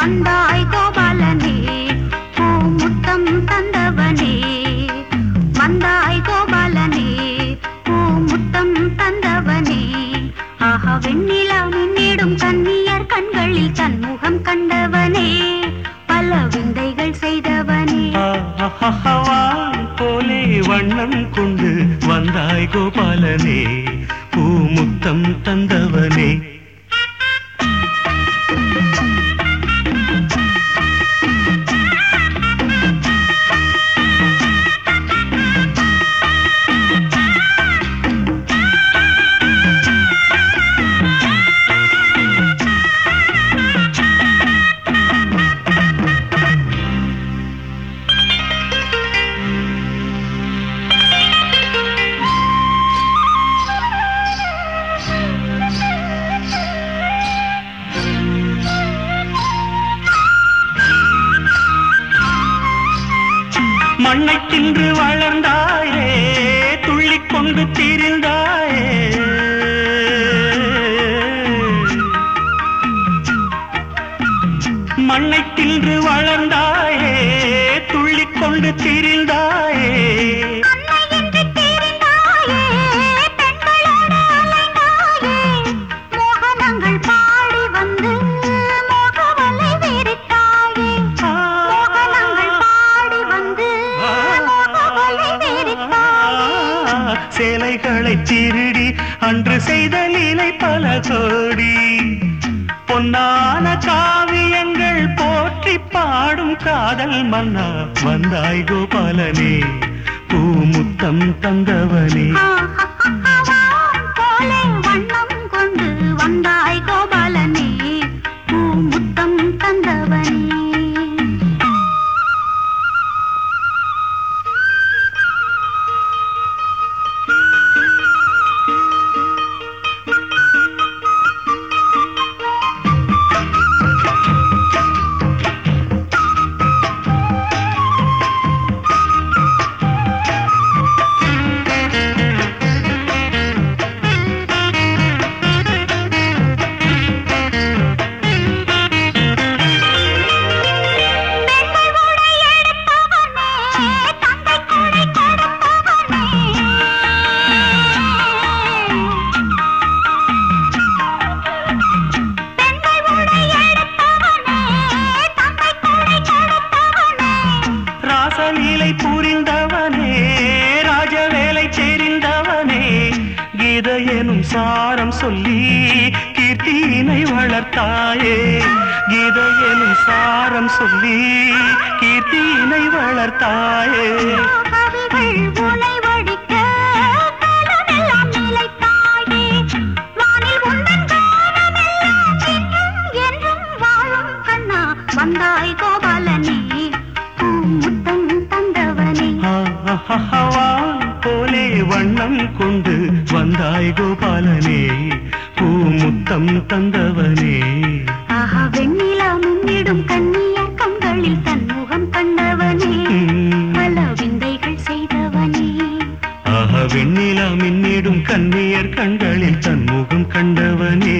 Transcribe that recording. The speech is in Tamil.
வந்தாய் கோபாலனே பூ முத்தம் தந்தவனே. வந்தாய் கோபாலனே பூ முத்தம் தந்தவனே. ஆஹா வெண்ணிலா மின்னிடும் கண்ணியர் கண்களில் தன்முகம் கண்டவனே. பல விந்தைகள் செய்தவனே. போலே வண்ணம் கொண்டு வந்தாய் கோபாலனே. பூ முத்தம் தந்தவனே. மண்ணை தின்று வளர்ந்தாயே துள்ளிக் கொண்டு திரிந்தாயே. மண்ணை தின்று வளர்ந்தாயே துள்ளிக் கொண்டு திரிந்தாயே. சேலைகளை திருடி அன்று செய்த லீலை பல கோடி பொன்னான காவியங்கள் போற்றி பாடும் காதல் மன்னா வந்தாய் கோபாலனே பூமுத்தம் தந்தவனே வண்ணம் கொண்டு வந்தாய் ராசலீலை புரிந்தவனே ராஜவேலை தெரிந்தவனே கீத சாரம் சொல்லி கீர்த்தியினை வளர்த்தாயே. கீத சாரம் சொல்லி கீர்த்தியினை வளர்த்தாயே. என்றும் வாழும் வந்தாய் கோபாலனே. பூ முத்தம் ஆஹாஹாவான் போலே வண்ணம் கொண்டு வந்தாய் கோபாலனே பூமுத்தம் தந்தவனே. ஆஹா வெண்ணிலா முன்னிடும் கண்ணியர் கண்களில் தன்முகம் கண்டவனே. பல விந்தைகள் செய்தவனே. ஆஹ வெண்ணிலா மின்னிடும் கண்ணியர் கண்களில் தன்முகம் கண்டவனே.